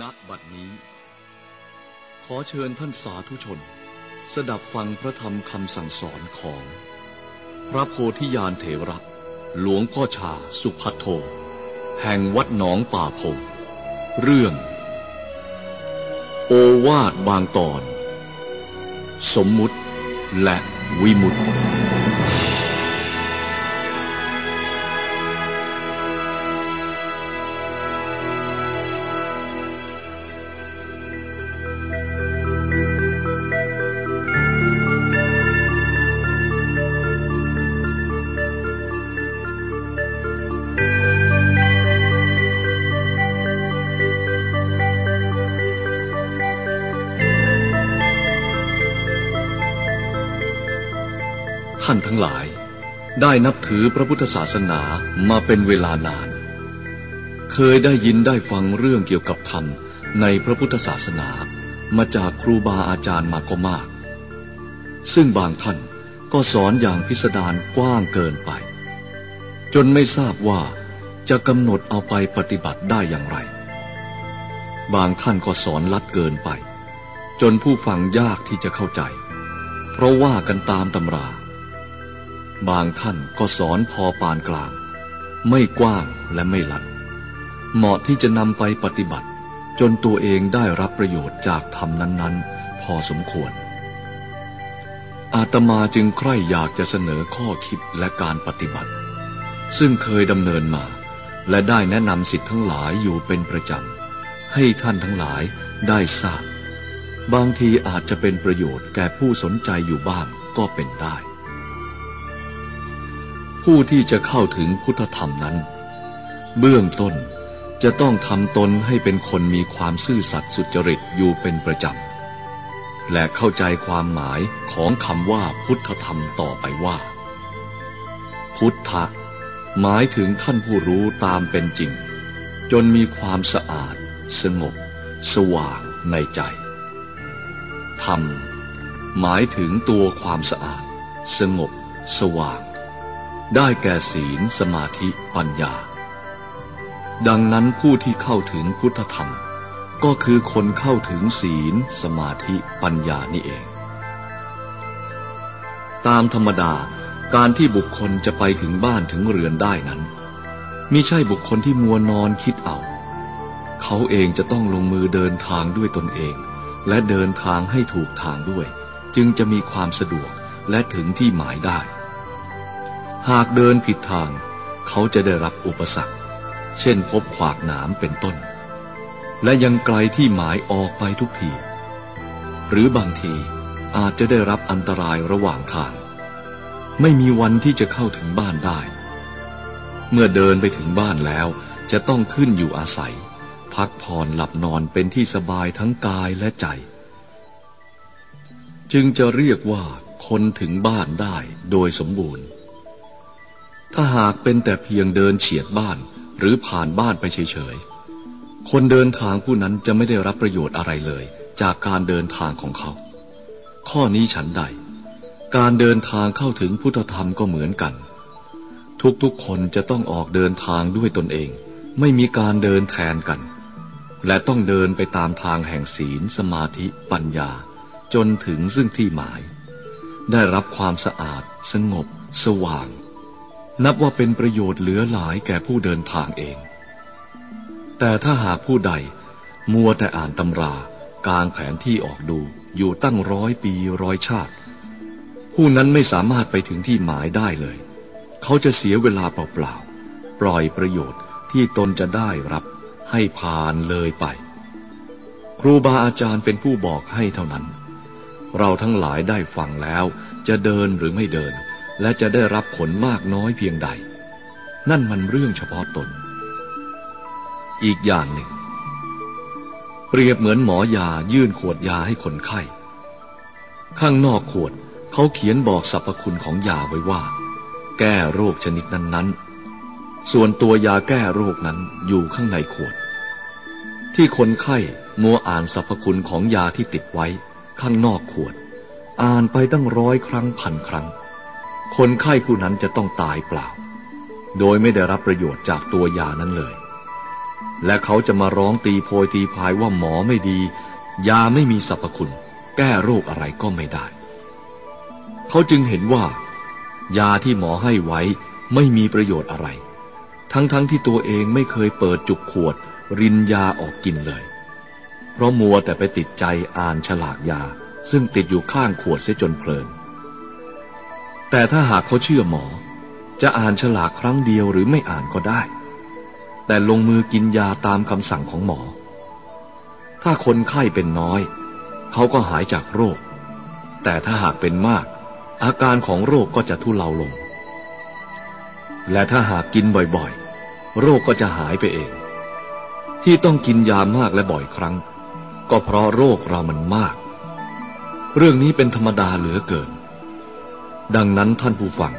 ณบัดนี้ ขอเชิญท่านสาธุชน สดับฟังพระธรรมคำสั่งสอนของ พระโพธิยานเถระหลวงพ่อชาสุพัทโท แห่งวัดหนองป่าพง เรื่อง โอวาทบางตอน สมมุติและวิมุต ได้นับถือพระพุทธศาสนามาเป็นเวลานาน เคยได้ยินได้ฟังเรื่องเกี่ยวกับธรรมในพระพุทธศาสนามาจากครูบาอาจารย์มาก็มาก ซึ่งบางท่านก็สอนอย่างพิสดารกว้างเกินไป จนไม่ทราบว่าจะกำหนดเอาไปปฏิบัติได้อย่างไร บางท่านก็สอนลัดเกินไป จนผู้ฟังยากที่จะเข้าใจ เพราะว่ากันตามตำรา บางท่านก็สอนพอปานกลาง ไม่กว้างและไม่ลัด เหมาะที่จะนำไปปฏิบัติ จนตัวเองได้รับประโยชน์จากธรรมนั้นๆ พอสมควร อาตมาจึงใคร่อยากจะเสนอข้อคิดและการปฏิบัติ ซึ่งเคยดำเนินมา และได้แนะนำสิทธิ์ทั้งหลายอยู่เป็นประจำ ให้ท่านทั้งหลายได้ทราบ บางทีอาจจะเป็นประโยชน์แก่ผู้สนใจอยู่บ้างก็เป็นได้ ผู้ที่จะเข้าถึงพุทธธรรมนั้น เบื้องต้นจะต้องทำตนให้เป็นคนมีความซื่อสัตย์สุจริตอยู่เป็นประจำ และเข้าใจความหมายของคำว่าพุทธธรรมต่อไปว่า พุทธะหมายถึงท่านผู้รู้ตามเป็นจริง จนมีความสะอาด สงบ สว่างในใจ ธรรม หมายถึงตัวความสะอาด สงบ สว่าง ได้แก่ศีลสมาธิปัญญา ดังนั้นผู้ที่เข้าถึงพุทธธรรม ก็คือคนเข้าถึงศีล สมาธิปัญญานี่เอง ตามธรรมดาการที่บุคคลจะไปถึงบ้านถึงเรือนได้นั้นมิใช่บุคคลที่มัวนอนคิดเอา เขาเองจะต้องลงมือเดินทางด้วยตนเอง และเดินทางให้ถูกทางด้วย จึงจะมีความสะดวกและถึงที่หมายได้ หากเดินผิดทาง เขาจะได้รับอุปสรรค เช่นพบขวากหนามเป็นต้น และยังไกลที่หมายออกไปทุกที หรือบางทีอาจจะได้รับอันตรายระหว่างทาง ไม่มีวันที่จะเข้าถึงบ้านได้ เมื่อเดินไปถึงบ้านแล้วจะต้องขึ้นอยู่อาศัย พักผ่อนหลับนอนเป็นที่สบายทั้งกายและใจ จึงจะเรียกว่าคนถึงบ้านได้โดยสมบูรณ์ ถ้าหากเป็นแต่เพียงเดินเฉียดบ้านหรือผ่านบ้านไปเฉยๆ คนเดินทางผู้นั้นจะไม่ได้รับประโยชน์อะไรเลย จากการเดินทางของเขา ข้อนี้ฉันใด การเดินทางเข้าถึงพุทธธรรมก็เหมือนกัน ทุกๆคนจะต้องออกเดินทางด้วยตนเอง ไม่มีการเดินแทนกัน และต้องเดินไปตามทางแห่งศีล สมาธิ ปัญญา จนถึงซึ่งที่หมาย ได้รับความสะอาด สงบ สว่าง นับว่าเป็นประโยชน์เหลือหลายแก่ผู้เดินทางเอง แต่ถ้าหากผู้ใดมัวแต่อ่านตำรากางแผนที่ออกดูอยู่ตั้งร้อยปีร้อยชาติ ผู้นั้นไม่สามารถไปถึงที่หมายได้เลย เขาจะเสียเวลาเปล่าๆ ปล่อยประโยชน์ที่ตนจะได้รับให้ผ่านเลยไป ครูบาอาจารย์เป็นผู้บอกให้เท่านั้น เราทั้งหลายได้ฟังแล้วจะเดินหรือไม่เดิน และจะได้รับผลมากน้อยเพียงใด นั่นมันเรื่องเฉพาะตน อีกอย่างหนึ่ง เปรียบเหมือนหมอยายื่นขวดยาให้คนไข้ ข้างนอกขวดเขาเขียนบอกสรรพคุณของยาไว้ว่า แก้โรคชนิดนั้น ๆ ส่วนตัวยาแก้โรคนั้นอยู่ข้างในขวด ที่คนไข้มัวอ่านสรรพคุณของยาที่ติดไว้ ข้างนอกขวด อ่านไปตั้งร้อยครั้งพันครั้ง คนไข้ผู้นั้นจะต้องตายเปล่า โดยไม่ได้รับประโยชน์จากตัวยานั้นเลย และเขาจะมาร้องตีโพยตีพายว่าหมอไม่ดี ยาไม่มีสรรพคุณ แก้โรคอะไรก็ไม่ได้ เขาจึงเห็นว่า ยาที่หมอให้ไว้ไม่มีประโยชน์อะไร ทั้งๆทที่ตัวเองไม่เคยเปิดจุกขวด รินยาออกกินเลย เพราะมัวแต่ไปติดใจอ่านฉลากยา ซึ่งติดอยู่ข้างขวดเสียจนเพลิน แต่ถ้าหากเขาเชื่อหมอ จะอ่านฉลากครั้งเดียวหรือไม่อ่านก็ได้ แต่ลงมือกินยาตามคำสั่งของหมอ ถ้าคนไข้เป็นน้อย เขาก็หายจากโรค แต่ถ้าหากเป็นมาก อาการของโรคก็จะทุเลาลง และถ้าหากกินบ่อยๆ โรคก็จะหายไปเอง ที่ต้องกินยามากและบ่อยครั้ง ก็เพราะโรคเรามันมาก เรื่องนี้เป็นธรรมดาเหลือเกิน ดังนั้นท่านผู้ฟัง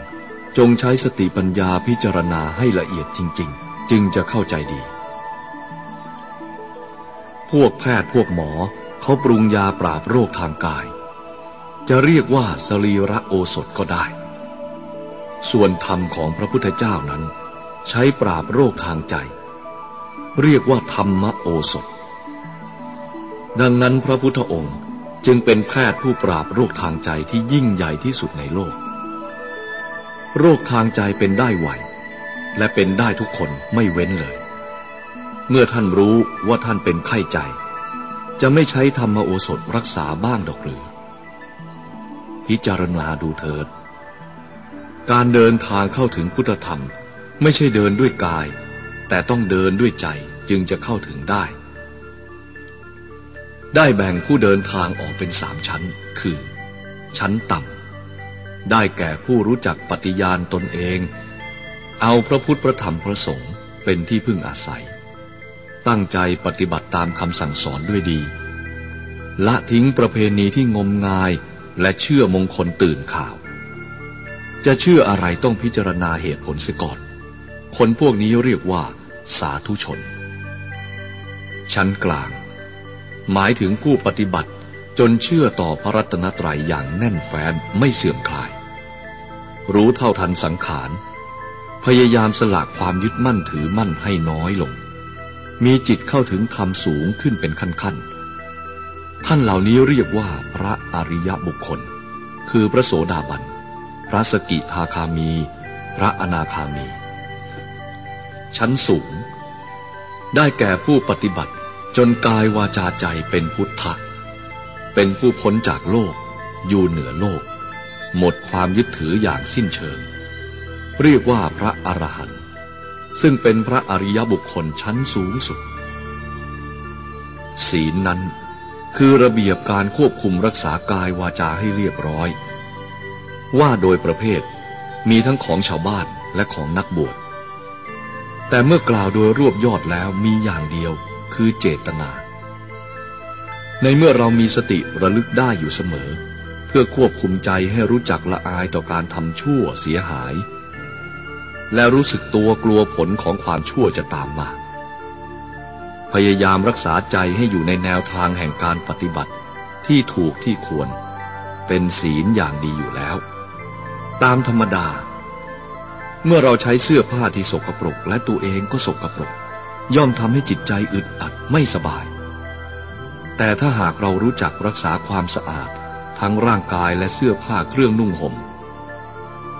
จงใช้สติปัญญาพิจารณาให้ละเอียดจริง ๆ จึงจะเข้าใจดี พวกแพทย์พวกหมอเขาปรุงยาปราบโรคทางกาย จะเรียกว่าสรีระโอสถก็ได้ ส่วนธรรมของพระพุทธเจ้านั้น ใช้ปราบโรคทางใจ เรียกว่าธรรมโอสถ ดังนั้นพระพุทธองค์ จึงเป็นแพทย์ผู้ปราบโรคทางใจที่ยิ่งใหญ่ที่สุดในโลก โรคทางใจเป็นได้ไหวและเป็นได้ทุกคนไม่เว้นเลย เมื่อท่านรู้ว่าท่านเป็นไข้ใจ จะไม่ใช้ธรรมโอสถรักษาบ้างดอกหรือ พิจารณาดูเถิด การเดินทางเข้าถึงพุทธธรรม ไม่ใช่เดินด้วยกาย แต่ต้องเดินด้วยใจจึงจะเข้าถึงได้ ได้แบ่งผู้เดินทางออกเป็นสามชั้น คือ ชั้นต่ำ ได้แก่ผู้รู้จักปฏิญาณตนเอง เอาพระพุทธพระธรรมพระสงฆ์เป็นที่พึ่งอาศัย ตั้งใจปฏิบัติตามคำสั่งสอนด้วยดี ละทิ้งประเพณีที่งมงายและเชื่อมงคลตื่นข่าว จะเชื่ออะไรต้องพิจารณาเหตุผลเสียก่อน คนพวกนี้เรียกว่า สาธุชน ชั้นกลาง หมายถึงผู้ปฏิบัติ จนเชื่อต่อพระรัตนตรัยอย่างแน่นแฟ้นไม่เสื่อมคลาย รู้เท่าทันสังขาร พยายามสลากความยึดมั่นถือมั่นให้น้อยลง มีจิตเข้าถึงธรรมสูงขึ้นเป็นขั้นๆ ท่านเหล่านี้เรียกว่าพระอริยบุคคล คือพระโสดาบัน พระสกิทาคามี พระอนาคามี ชั้นสูง ได้แก่ผู้ปฏิบัติ จนกายวาจาใจเป็นพุทธะ เป็นผู้พ้นจากโลก อยู่เหนือโลก หมดความยึดถืออย่างสิ้นเชิง เรียกว่าพระอรหันต์ซึ่งเป็นพระอริยบุคคลชั้นสูงสุด ศีลนั้นคือระเบียบการควบคุมรักษากายวาจาให้เรียบร้อย ว่าโดยประเภทมีทั้งของชาวบ้านและของนักบวชแต่เมื่อกล่าวโดยรวบยอดแล้วมีอย่างเดียว คือเจตนา ในเมื่อเรามีสติระลึกได้อยู่เสมอ เพื่อควบคุมใจให้รู้จักละอายต่อการทำชั่วเสียหาย และรู้สึกตัวกลัวผลของความชั่วจะตามมา พยายามรักษาใจให้อยู่ในแนวทางแห่งการปฏิบัติที่ถูกที่ควร เป็นศีลอย่างดีอยู่แล้ว ตามธรรมดา เมื่อเราใช้เสื้อผ้าที่สกปรกและตัวเองก็สกปรก ย่อมทำให้จิตใจอึดอัดไม่สบาย แต่ถ้าหากเรารู้จักรักษาความสะอาด ทั้งร่างกายและเสื้อผ้าเครื่องนุ่งห่ม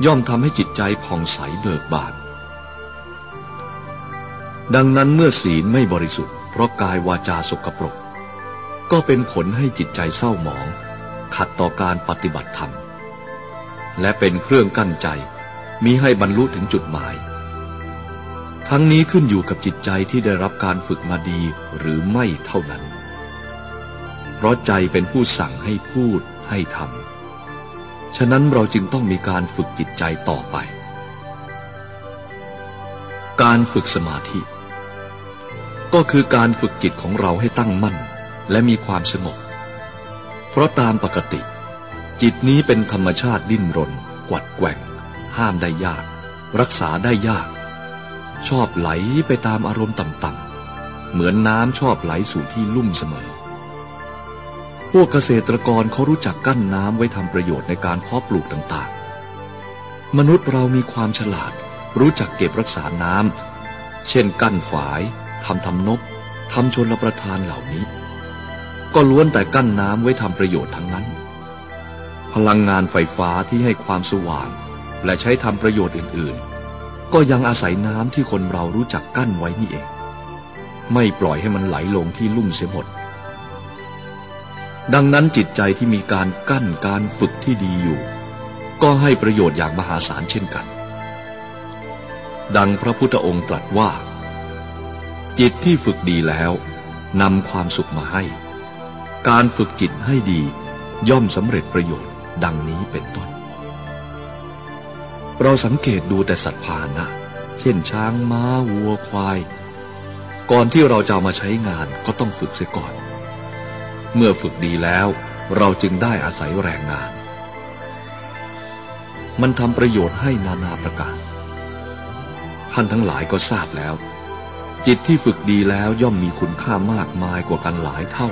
ย่อมทำให้จิตใจผ่องใสเบิกบาน ดังนั้นเมื่อศีลไม่บริสุทธิ์เพราะกายวาจาสกปรก ก็เป็นผลให้จิตใจเศร้าหมอง ขัดต่อการปฏิบัติธรรม และเป็นเครื่องกั้นใจมิให้บรรลุถึงจุดหมาย ทั้งนี้ขึ้นอยู่กับจิตใจที่ได้รับการฝึกมาดีหรือไม่เท่านั้น เพราะใจเป็นผู้สั่งให้พูดให้ทำ ฉะนั้นเราจึงต้องมีการฝึกจิตใจต่อไป การฝึกสมาธิ ก็คือการฝึกจิตของเราให้ตั้งมั่น และมีความสงบ เพราะตามปกติ จิตนี้เป็นธรรมชาติดิ้นรน กวัดแกว่ง ห้ามได้ยาก รักษาได้ยาก ชอบไหลไปตามอารมณ์ต่ำๆ เหมือนน้ำชอบไหลสู่ที่ลุ่มเสมอ พวกเกษตรกรเขารู้จักกั้นน้ำไว้ทำประโยชน์ในการเพาะปลูกต่างๆ มนุษย์เรามีความฉลาด รู้จักเก็บรักษาน้ำ เช่นกั้นฝายทำทำนบทำชนรประทานเหล่านี้ ก็ล้วนแต่กั้นน้ำไว้ทำประโยชน์ทั้งนั้น พลังงานไฟฟ้าที่ให้ความสว่าง และใช้ทำประโยชน์อื่นๆ ก็ยังอาศัยน้ำที่คนเรารู้จักกั้นไว้นี่เอง ไม่ปล่อยให้มันไหลลงที่ลุ่มเสียหมด ดังนั้นจิตใจที่มีการกั้นการฝึกที่ดีอยู่ ก็ให้ประโยชน์อย่างมหาศาลเช่นกัน ดังพระพุทธองค์ตรัสว่า จิตที่ฝึกดีแล้วนำความสุขมาให้ การฝึกจิตให้ดีย่อมสำเร็จประโยชน์ดังนี้เป็นต้น เราสังเกตดูแต่สัตว์พานะ เช่นช้างม้าวัวควาย ก่อนที่เราจะามาใช้งานก็ต้องฝึกเสียก่อน เมื่อฝึกดีแล้ว เราจึงได้อาศัยแรงงาน มันทำประโยชน์ให้นานาประการ ท่านทั้งหลายก็ทราบแล้ว จิตที่ฝึกดีแล้วย่อมมีคุณค่ามากมายกว่ากันหลายเท่า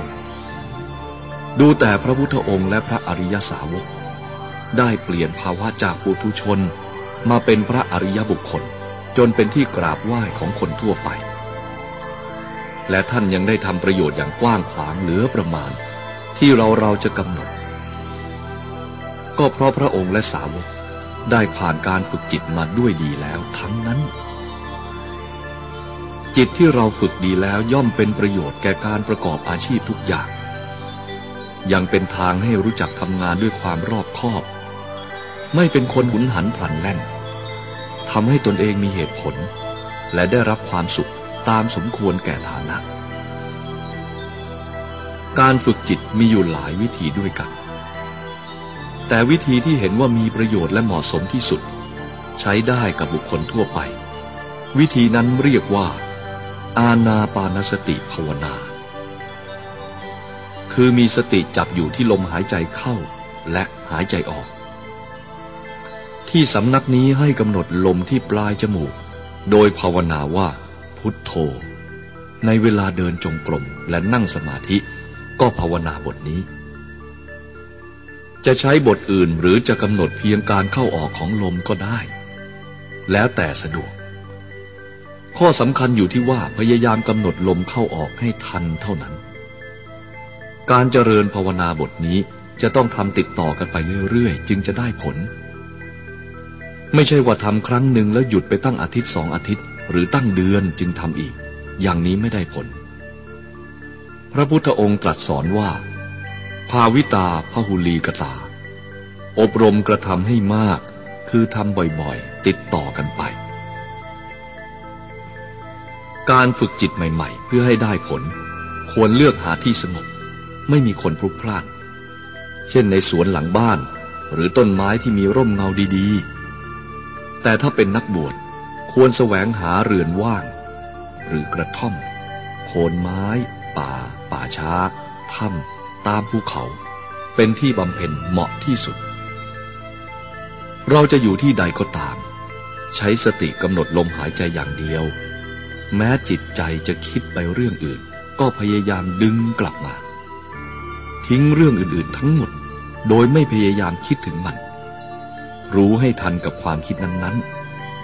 ดูแต่พระพุทธองค์และพระอริยสาวก ได้เปลี่ยนภาวะจากปุถุชน มาเป็นพระอริยบุคคล จนเป็นที่กราบไหว้ของคนทั่วไป และท่านยังได้ทำประโยชน์อย่างกว้างขวางเหลือประมาณ ที่เราเราจะกำหนด ก็เพราะพระองค์และสาวกได้ผ่านการฝึกจิตมาด้วยดีแล้วทั้งนั้น จิตที่เราฝึกดีแล้วย่อมเป็นประโยชน์แก่การประกอบอาชีพทุกอย่าง ยังเป็นทางให้รู้จักทำงานด้วยความรอบคอบ ไม่เป็นคนหุนหันพลันแล่นทำให้ตนเองมีเหตุผล และได้รับความสุขตามสมควรแก่ฐานะ การฝึกจิตมีอยู่หลายวิธีด้วยกัน แต่วิธีที่เห็นว่ามีประโยชน์และเหมาะสมที่สุด ใช้ได้กับบุคคลทั่วไป วิธีนั้นเรียกว่า อาณาปานสติภาวนา คือมีสติจับอยู่ที่ลมหายใจเข้าและหายใจออก ที่สำนักนี้ให้กำหนดลมที่ปลายจมูก โดยภาวนาว่า พุทโธ ในเวลาเดินจงกรมและนั่งสมาธิ ก็ภาวนาบทนี้ จะใช้บทอื่นหรือจะกำหนดเพียงการเข้าออกของลมก็ได้ แล้วแต่สะดวก ข้อสำคัญอยู่ที่ว่าพยายามกำหนดลมเข้าออกให้ทันเท่านั้น การเจริญภาวนาบทนี้จะต้องทำติดต่อกันไปเรื่อยๆ จึงจะได้ผล ไม่ใช่ว่าทำครั้งหนึ่งแล้วหยุดไปตั้งอาทิตย์สองอาทิตย์ หรือตั้งเดือนจึงทำอีก อย่างนี้ไม่ได้ผล พระพุทธองค์ตรัสสอนว่า ภาวิตาพหุลีกตา อบรมกระทำให้มาก คือทำบ่อยๆ ติดต่อกันไป การฝึกจิตใหม่ๆ เพื่อให้ได้ผล ควรเลือกหาที่สงบ ไม่มีคนพลุกพล่าน เช่นในสวนหลังบ้าน หรือต้นไม้ที่มีร่มเงาดีๆ แต่ถ้าเป็นนักบวชควรแสวงหาเรือนว่าง หรือกระท่อม โคนไม้ ป่า ป่าช้า ถ้ำตามภูเขา เป็นที่บำเพ็ญเหมาะที่สุด เราจะอยู่ที่ใดก็ตาม ใช้สติกำหนดลมหายใจอย่างเดียว แม้จิตใจจะคิดไปเรื่องอื่น ก็พยายามดึงกลับมา ทิ้งเรื่องอื่นๆทั้งหมด โดยไม่พยายามคิดถึงมัน รู้ให้ทันกับความคิดนั้น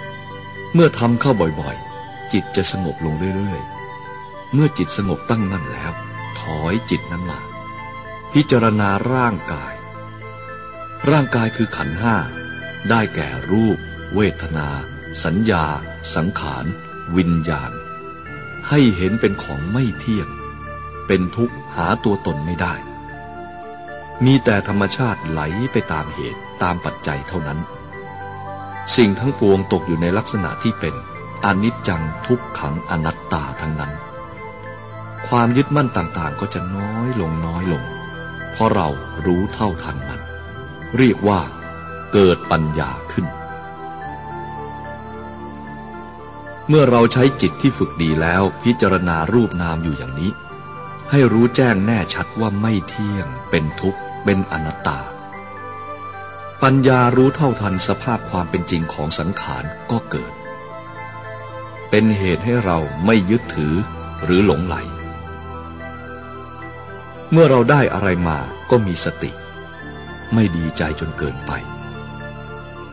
ๆ เมื่อทำเข้าบ่อยๆ จิตจะสงบลงเรื่อยๆ เมื่อจิตสงบตั้งมั่นแล้ว ถอยจิตนั้นมา พิจารณาร่างกาย ร่างกายคือขันห้า ได้แก่รูป เวทนา สัญญา สังขาร วิญญาณ ให้เห็นเป็นของไม่เที่ยง เป็นทุกข์หาตัวตนไม่ได้ มีแต่ธรรมชาติไหลไปตามเหตุ ตามปัจจัยเท่านั้น สิ่งทั้งปวงตกอยู่ในลักษณะที่เป็นอนิจจังทุกขังอนัตตาทั้งนั้น ความยึดมั่นต่างๆก็จะน้อยลงน้อยลง เพราะเรารู้เท่าทันมัน เรียกว่าเกิดปัญญาขึ้น เมื่อเราใช้จิตที่ฝึกดีแล้วพิจารณารูปนามอยู่อย่างนี้ ให้รู้แจ้งแน่ชัดว่าไม่เที่ยง เป็นทุกข์ เป็นอนัตตา ปัญญารู้เท่าทันสภาพความเป็นจริงของสังขารก็เกิด เป็นเหตุให้เราไม่ยึดถือหรือหลงไหล เมื่อเราได้อะไรมาก็มีสติ ไม่ดีใจจนเกินไป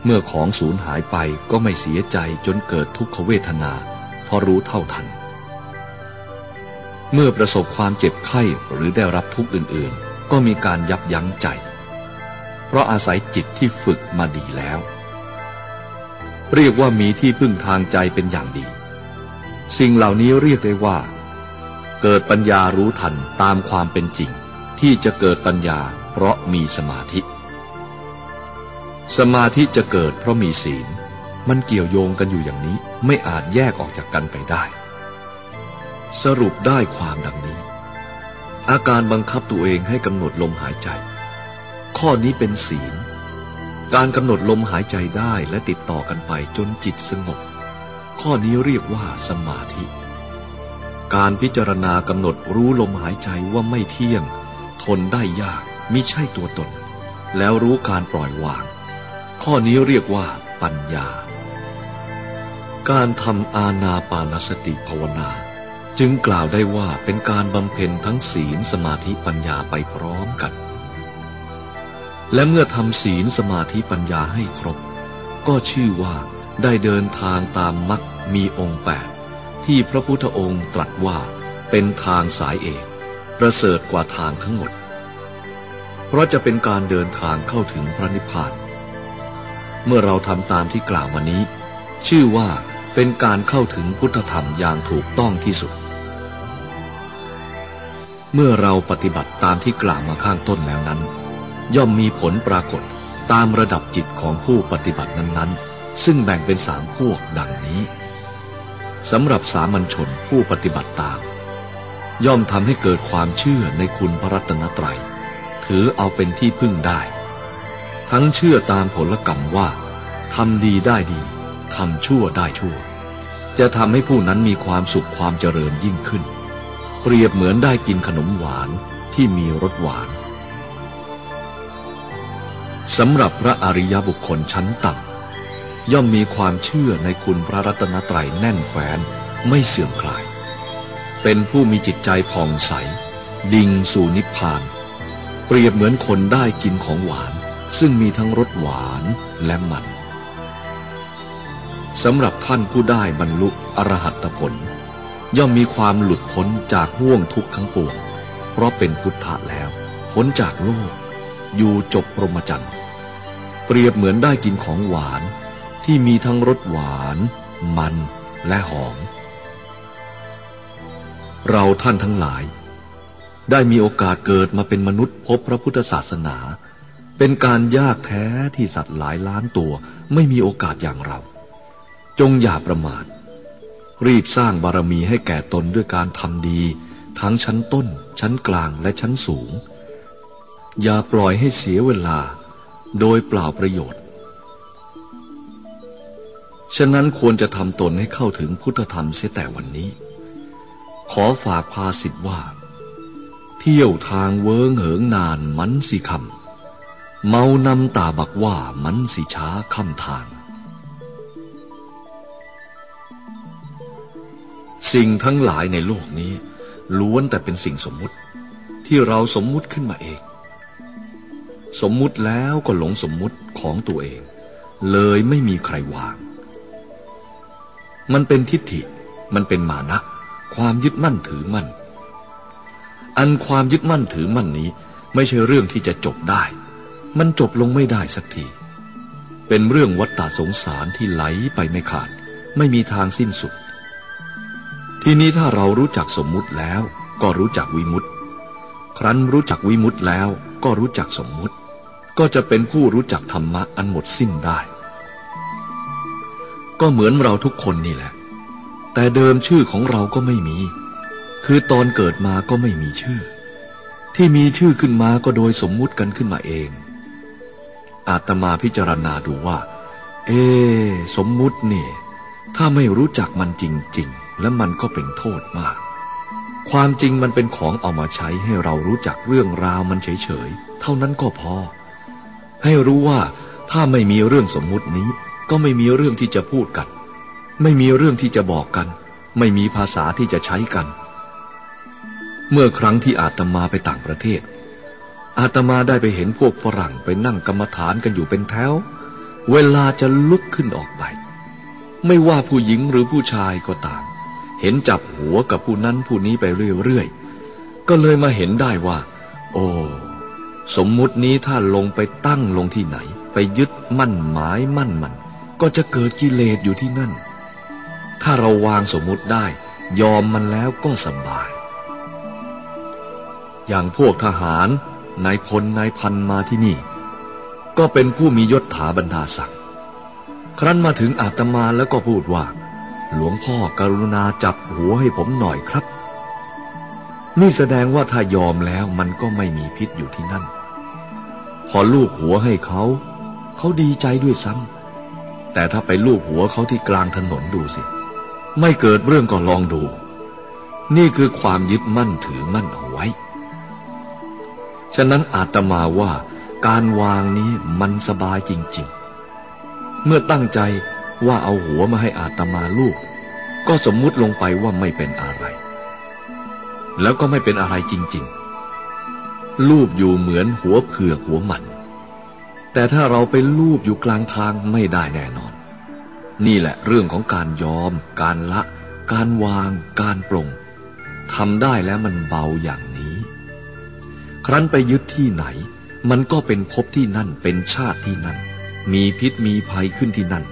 เมื่อของสูญหายไปก็ไม่เสียใจจนเกิดทุกขเวทนาเพราะรู้เท่าทัน เมื่อประสบความเจ็บไข้หรือได้รับทุกข์อื่น ๆ ก็มีการยับยั้งใจ เพราะอาศัยจิตที่ฝึกมาดีแล้ว เรียกว่ามีที่พึ่งทางใจเป็นอย่างดี สิ่งเหล่านี้เรียกได้ว่า เกิดปัญญารู้ทันตามความเป็นจริง ที่จะเกิดปัญญาเพราะมีสมาธิ สมาธิจะเกิดเพราะมีศีล มันเกี่ยวโยงกันอยู่อย่างนี้ไม่อาจแยกออกจากกันไปได้ สรุปได้ความดังนี้อาการบังคับตัวเองให้กำหนดลมหายใจ ข้อนี้เป็นศีล การกำหนดลมหายใจได้และติดต่อกันไปจนจิตสงบ ข้อนี้เรียกว่าสมาธิ การพิจารณากำหนดรู้ลมหายใจว่าไม่เที่ยง ทนได้ยากมิใช่ตัวตน แล้วรู้การปล่อยวาง ข้อนี้เรียกว่าปัญญา การทำอาณาปานสติภาวนาจึงกล่าวได้ว่าเป็นการบำเพ็ญทั้งศีลสมาธิปัญญาไปพร้อมกัน และเมื่อทำศีลสมาธิปัญญาให้ครบ ก็ชื่อว่าได้เดินทางตามมรรคมีองค์แปดที่พระพุทธองค์ตรัสว่าเป็นทางสายเอก ประเสริฐกว่าทางทั้งหมด เพราะจะเป็นการเดินทางเข้าถึงพระนิพพาน เมื่อเราทำตามที่กล่าวมานี้ ชื่อว่าเป็นการเข้าถึงพุทธธรรมอย่างถูกต้องที่สุด เมื่อเราปฏิบัติตามที่กล่าวมาข้างต้นแล้วนั้น ย่อมมีผลปรากฏตามระดับจิตของผู้ปฏิบัตินั้นๆ ซึ่งแบ่งเป็นสามพวกดังนี้สำหรับสามัญชนผู้ปฏิบัติตาม ย่อมทำให้เกิดความเชื่อในคุณพระรัตนตรัย ถือเอาเป็นที่พึ่งได้ ทั้งเชื่อตามผลกรรมว่าทำดีได้ดีทำชั่วได้ชั่ว จะทำให้ผู้นั้นมีความสุขความเจริญยิ่งขึ้น เปรียบเหมือนได้กินขนมหวานที่มีรสหวาน สำหรับพระอริยบุคคลชั้นต่ำย่อมมีความเชื่อในคุณพระรัตนตรัยแน่นแฟ้นไม่เสื่อมคลาย เป็นผู้มีจิตใจผ่องใส ดิ่งสู่นิพพาน เปรียบเหมือนคนได้กินของหวาน ซึ่งมีทั้งรสหวานและมันสำหรับท่านผู้ได้บรรลุอรหัตผล ย่อมมีความหลุดพ้นจากห่วงทุกข์ทั้งปวง เพราะเป็นพุทธะแล้ว พ้นจากโลก อยู่จบพรหมจรรย์ เปรียบเหมือนได้กินของหวานที่มีทั้งรสหวาน มันและหอม เราท่านทั้งหลาย ได้มีโอกาสเกิดมาเป็นมนุษย์พบพระพุทธศาสนา เป็นการยากแท้ที่สัตว์หลายล้านตัวไม่มีโอกาสอย่างเรา จงอย่าประมาท รีบสร้างบารมีให้แก่ตนด้วยการทำดี ทั้งชั้นต้น ชั้นกลางและชั้นสูง อย่าปล่อยให้เสียเวลา โดยเปล่าประโยชน์ ฉะนั้นควรจะทำตนให้เข้าถึงพุทธธรรมเสียแต่วันนี้ ขอฝากภาสิทธ์ว่า เที่ยวทางเวิงเหิงนานมันสิคำเมานำตาบักว่ามันสิช้าคำทาง สิ่งทั้งหลายในโลกนี้ล้วนแต่เป็นสิ่งสมมุติที่เราสมมุติขึ้นมาเอง สมมุติแล้วก็หลงสมมุติของตัวเอง เลยไม่มีใครวาง มันเป็นทิฏฐิ มันเป็นมานะความยึดมั่นถือมั่น อันความยึดมั่นถือมั่นนี้ ไม่ใช่เรื่องที่จะจบได้ มันจบลงไม่ได้สักที เป็นเรื่องวัฏฏะสงสารที่ไหลไปไม่ขาด ไม่มีทางสิ้นสุด ทีนี้ถ้าเรารู้จักสมมุติแล้ว ก็รู้จักวิมุติ ครั้นรู้จักวิมุตติแล้วก็รู้จักสมมุติ ก็จะเป็นผู้รู้จักธรรมะอันหมดสิ้นได้ ก็เหมือนเราทุกคนนี่แหละ แต่เดิมชื่อของเราก็ไม่มี คือตอนเกิดมาก็ไม่มีชื่อ ที่มีชื่อขึ้นมาก็โดยสมมุติกันขึ้นมาเอง อาตมาพิจารณาดูว่า เอ สมมุตินี่ถ้าไม่รู้จักมันจริง ๆ และมันก็เป็นโทษมาก ความจริงมันเป็นของเอามาใช้ให้เรารู้จักเรื่องราวมันเฉยๆ เท่านั้นก็พอ ให้รู้ว่าถ้าไม่มีเรื่องสมมุตินี้ ก็ไม่มีเรื่องที่จะพูดกัน ไม่มีเรื่องที่จะบอกกัน ไม่มีภาษาที่จะใช้กัน เมื่อครั้งที่อาตมาไปต่างประเทศ อาตมาได้ไปเห็นพวกฝรั่งไปนั่งกรรมฐานกันอยู่เป็นแถว เวลาจะลุกขึ้นออกไป ไม่ว่าผู้หญิงหรือผู้ชายก็ตาม เห็นจับหัวกับผู้นั้นผู้นี้ไปเรื่อยๆ ก็เลยมาเห็นได้ว่า โอ้ สมมุตินี้ถ้าลงไปตั้งลงที่ไหน ไปยึดมั่นหมายมั่นมัน ก็จะเกิดกิเลสอยู่ที่นั่น ถ้าเราวางสมมุติได้ ยอมมันแล้วก็สบาย อย่างพวกทหารนายพลนายพันมาที่นี่ ก็เป็นผู้มียศถาบรรดาศักดิ์ครั้นมาถึงอาตมาแล้วก็พูดว่า หลวงพ่อกรุณาจับหัวให้ผมหน่อยครับ นี่แสดงว่าถ้ายอมแล้วมันก็ไม่มีพิษอยู่ที่นั่น พอลูกหัวให้เขา เขาดีใจด้วยซ้ำแต่ถ้าไปลูกหัวเขาที่กลางถนนดูสิ ไม่เกิดเรื่องก็ลองดู นี่คือความยึดมั่นถือมั่นเอาไว้ ฉะนั้นอาตมาว่าการวางนี้มันสบายจริง ๆ เมื่อตั้งใจ ว่าเอาหัวมาให้อาตมาลูก ก็สมมุติลงไปว่าไม่เป็นอะไร แล้วก็ไม่เป็นอะไรจริง ๆ ลูบอยู่เหมือนหัวเผือกหัวมัน แต่ถ้าเราไปลูบอยู่กลางทางไม่ได้แน่นอน นี่แหละเรื่องของการยอม การละ การวาง การปรงทำได้แล้วมันเบาอย่างนี้ ครั้นไปยึดที่ไหน มันก็เป็นภพที่นั่นเป็นชาติที่นั่น มีพิษมีภัยขึ้นที่นั่น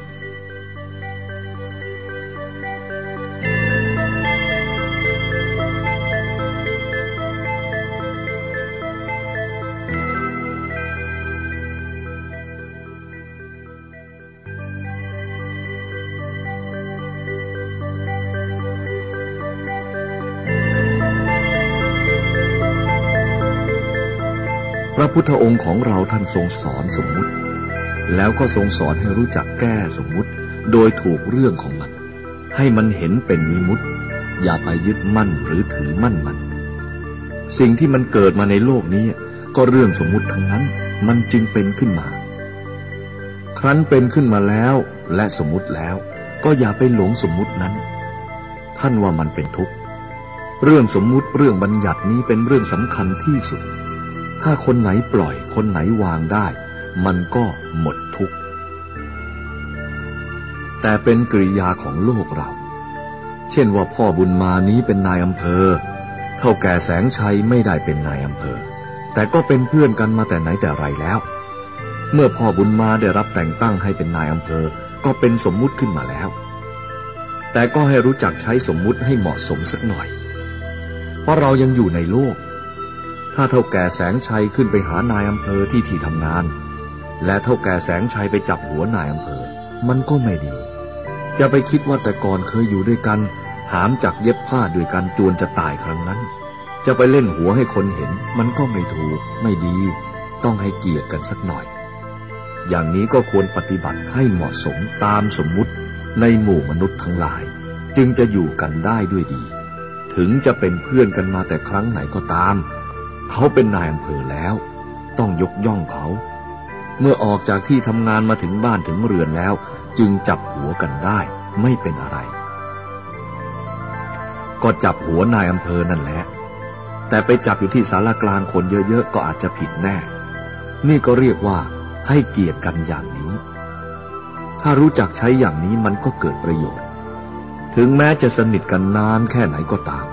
พระพุทธองค์ของเราท่านทรงสอนสมมุติ แล้วก็ทรงสอนให้รู้จักแก้สมมุติ โดยถูกเรื่องของมัน ให้มันเห็นเป็นมิมุติ อย่าไปยึดมั่นหรือถือมั่นมัน สิ่งที่มันเกิดมาในโลกนี้ ก็เรื่องสมมุติทั้งนั้นมันจึงเป็นขึ้นมา ครั้นเป็นขึ้นมาแล้วและสมมุติแล้ว ก็อย่าไปหลงสมมุตินั้น ท่านว่ามันเป็นทุกข์เรื่องสมมุติเรื่องบัญญัตินี้เป็นเรื่องสำคัญที่สุด ถ้าคนไหนปล่อย คนไหนวางได้ มันก็หมดทุกข์ แต่เป็นกริยาของโลกเรา เช่นว่าพ่อบุญมานี้เป็นนายอำเภอ เท่าแก่แสงชัยไม่ได้เป็นนายอำเภอ แต่ก็เป็นเพื่อนกันมาแต่ไหนแต่ไรแล้ว เมื่อพ่อบุญมาได้รับแต่งตั้งให้เป็นนายอำเภอ ก็เป็นสมมุติขึ้นมาแล้ว แต่ก็ให้รู้จักใช้สมมุติให้เหมาะสมสักหน่อย เพราะเรายังอยู่ในโลก ถ้าเท่าแก่แสงชัยขึ้นไปหานายอำเภอที่ที่ทำงาน และเท่าแก่แสงชัยไปจับหัวนายอำเภอ มันก็ไม่ดี จะไปคิดว่าแต่ก่อนเคยอยู่ด้วยกัน หามจักเย็บผ้าด้วยกันจวนจะตายครั้งนั้น จะไปเล่นหัวให้คนเห็น มันก็ไม่ถูก ไม่ดี ต้องให้เกียรติกันสักหน่อย อย่างนี้ก็ควรปฏิบัติให้เหมาะสมตามสมมุติในหมู่มนุษย์ทั้งหลาย จึงจะอยู่กันได้ด้วยดี ถึงจะเป็นเพื่อนกันมาแต่ครั้งไหนก็ตาม เขาเป็นนายอำเภอแล้ว ต้องยกย่องเขา เมื่อออกจากที่ทำงานมาถึงบ้านถึงเรือนแล้ว จึงจับหัวกันได้ไม่เป็นอะไร ก็จับหัวนายอำเภอนั่นแหละ แต่ไปจับอยู่ที่ศาลากลางคนเยอะๆก็อาจจะผิดแน่ นี่ก็เรียกว่าให้เกียรติกันอย่างนี้ ถ้ารู้จักใช้อย่างนี้มันก็เกิดประโยชน์ ถึงแม้จะสนิทกันนานแค่ไหนก็ตาม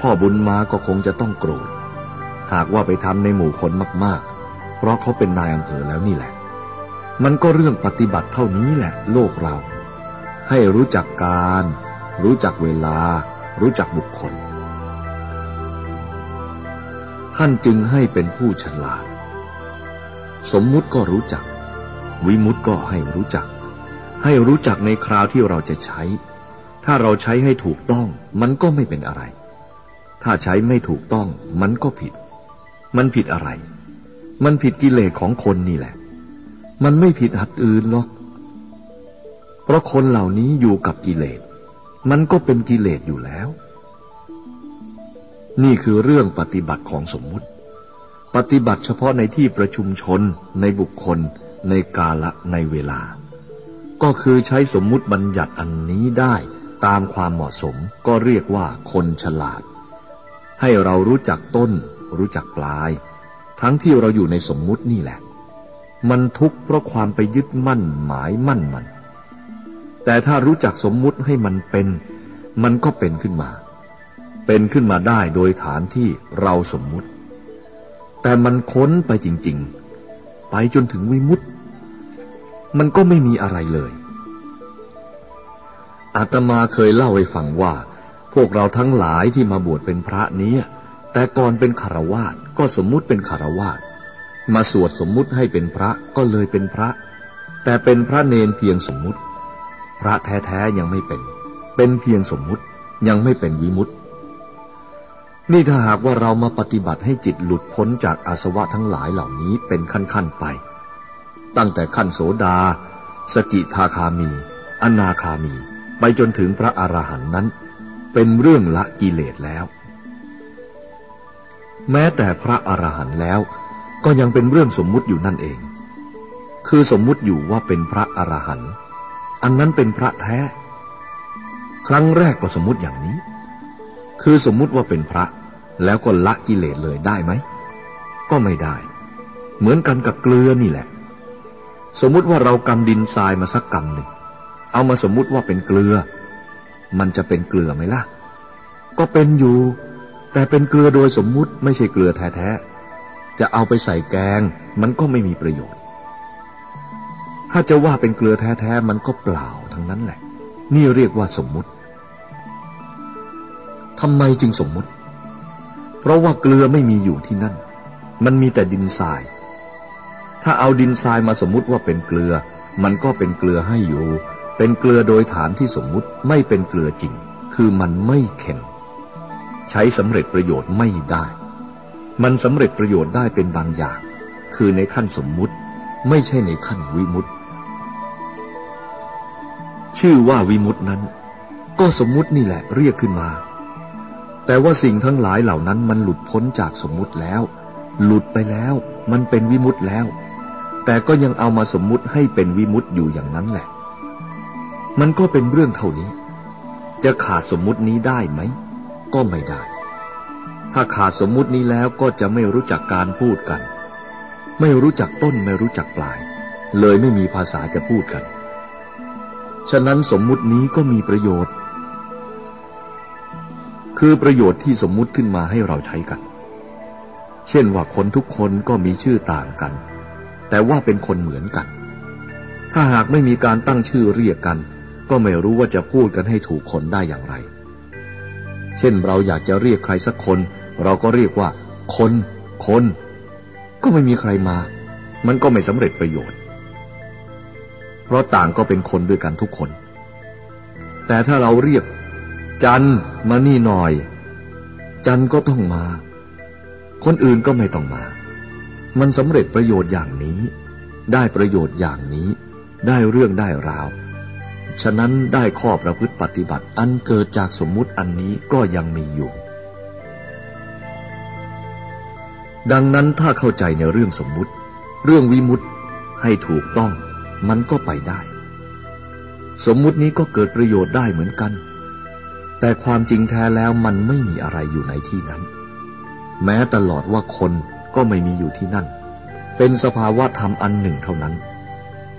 พ่อบุญมาก็คงจะต้องโกรธ หากว่าไปทำในหมู่คนมาก ๆ เพราะเขาเป็นนายอำเภอแล้วนี่แหละ มันก็เรื่องปฏิบัติเท่านี้แหละ โลกเรา ให้รู้จักการ รู้จักเวลา รู้จักบุคคล ท่านจึงให้เป็นผู้ฉลาด สมมุติก็รู้จัก วิมุติก็ให้รู้จัก ให้รู้จักในคราวที่เราจะใช้ ถ้าเราใช้ให้ถูกต้องมันก็ไม่เป็นอะไรถ้าใช้ไม่ถูกต้องมันก็ผิด มันผิดอะไร มันผิดกิเลสของคนนี่แหละ มันไม่ผิดหัดอื่นหรอก เพราะคนเหล่านี้อยู่กับกิเลส มันก็เป็นกิเลสอยู่แล้ว นี่คือเรื่องปฏิบัติของสมมุติ ปฏิบัติเฉพาะในที่ประชุมชน ในบุคคล ในกาละในเวลา ก็คือใช้สมมุติบัญญัติอันนี้ได้ตามความเหมาะสมก็เรียกว่าคนฉลาด ให้เรารู้จักต้น รู้จักปลาย ทั้งที่เราอยู่ในสมมุตินี่แหละ มันทุกข์เพราะความไปยึดมั่นหมายมั่นมัน แต่ถ้ารู้จักสมมุติให้มันเป็น มันก็เป็นขึ้นมา เป็นขึ้นมาได้โดยฐานที่เราสมมุติ แต่มันค้นไปจริง ๆ ไปจนถึงวิมุตติ มันก็ไม่มีอะไรเลยอาตมาเคยเล่าให้ฟังว่า พวกเราทั้งหลายที่มาบวชเป็นพระนี้ แต่ก่อนเป็นคารวาสก็สมมุติเป็นคารวาสมาสวดสมมุติให้เป็นพระก็เลยเป็นพระ แต่เป็นพระเนนเพียงสมมุติ พระแท้ๆยังไม่เป็น เป็นเพียงสมมุติยังไม่เป็นวิมุตติ นี่ถ้าหากว่าเรามาปฏิบัติให้จิตหลุดพ้นจากอาสวะทั้งหลายเหล่านี้เป็นขั้นๆไป ตั้งแต่ขั้นโสดา สกิทาคามี อนาคามี ไปจนถึงพระอรหันต์นั้น เป็นเรื่องละกิเลสแล้ว แม้แต่พระอรหันต์แล้ว ก็ยังเป็นเรื่องสมมุติอยู่นั่นเอง คือสมมุติอยู่ว่าเป็นพระอรหันต์อันนั้นเป็นพระแท้ ครั้งแรกก็สมมุติอย่างนี้ คือสมมุติว่าเป็นพระ แล้วก็ละกิเลสเลยได้ไหม ก็ไม่ได้ เหมือนกันกับเกลือนี่แหละ สมมุติว่าเรากำดินทรายมาสักกำหนึ่ง เอามาสมมุติว่าเป็นเกลือ มันจะเป็นเกลือไหมล่ะ ก็เป็นอยู่ แต่เป็นเกลือโดยสมมุติไม่ใช่เกลือแท้ๆ จะเอาไปใส่แกงมันก็ไม่มีประโยชน์ ถ้าจะว่าเป็นเกลือแท้ๆ มันก็เปล่าทั้งนั้นแหละ นี่เรียกว่าสมมุติทำไมจึงสมมุติ เพราะว่าเกลือไม่มีอยู่ที่นั่น มันมีแต่ดินทราย ถ้าเอาดินทรายมาสมมุติว่าเป็นเกลือ มันก็เป็นเกลือให้อยู่ เป็นเกลือโดยฐานที่สมมุติไม่เป็นเกลือจริง คือมันไม่เข็ม ใช้สำเร็จประโยชน์ไม่ได้ มันสำเร็จประโยชน์ได้เป็นบางอย่าง คือในขั้นสมมุติ ไม่ใช่ในขั้นวิมุตติ ชื่อว่าวิมุตตินั้น ก็สมมุตินี่แหละเรียกขึ้นมา แต่ว่าสิ่งทั้งหลายเหล่านั้นมันหลุดพ้นจากสมมุติแล้ว หลุดไปแล้ว มันเป็นวิมุตติแล้ว แต่ก็ยังเอามาสมมุติให้เป็นวิมุตติอยู่อย่างนั้นแหละ มันก็เป็นเรื่องเท่านี้ จะขาดสมมุตินี้ได้ไหม ก็ไม่ได้ ถ้าขาดสมมุตินี้แล้วก็จะไม่รู้จักการพูดกัน ไม่รู้จักต้นไม่รู้จักปลาย เลยไม่มีภาษาจะพูดกัน ฉะนั้นสมมุตินี้ก็มีประโยชน์ คือประโยชน์ที่สมมุติขึ้นมาให้เราใช้กัน เช่นว่าคนทุกคนก็มีชื่อต่างกัน แต่ว่าเป็นคนเหมือนกัน ถ้าหากไม่มีการตั้งชื่อเรียกกัน ก็ไม่รู้ว่าจะพูดกันให้ถูกคนได้อย่างไร เช่นเราอยากจะเรียกใครสักคน เราก็เรียกว่า คน คน ก็ไม่มีใครมา มันก็ไม่สำเร็จประโยชน์ เพราะต่างก็เป็นคนด้วยกันทุกคน แต่ถ้าเราเรียก จันมานี่หน่อย จันก็ต้องมา คนอื่นก็ไม่ต้องมา มันสำเร็จประโยชน์อย่างนี้ ได้ประโยชน์อย่างนี้ ได้เรื่องได้ราว ฉะนั้นได้ข้อประพฤติปฏิบัติอันเกิดจากสมมุติอันนี้ก็ยังมีอยู่ ดังนั้นถ้าเข้าใจในเรื่องสมมุติ เรื่องวิมุตให้ถูกต้อง มันก็ไปได้ สมมุตินี้ก็เกิดประโยชน์ได้เหมือนกัน แต่ความจริงแท้แล้วมันไม่มีอะไรอยู่ในที่นั้น แม้ตลอดว่าคนก็ไม่มีอยู่ที่นั่น เป็นสภาวะธรรมอันหนึ่งเท่านั้น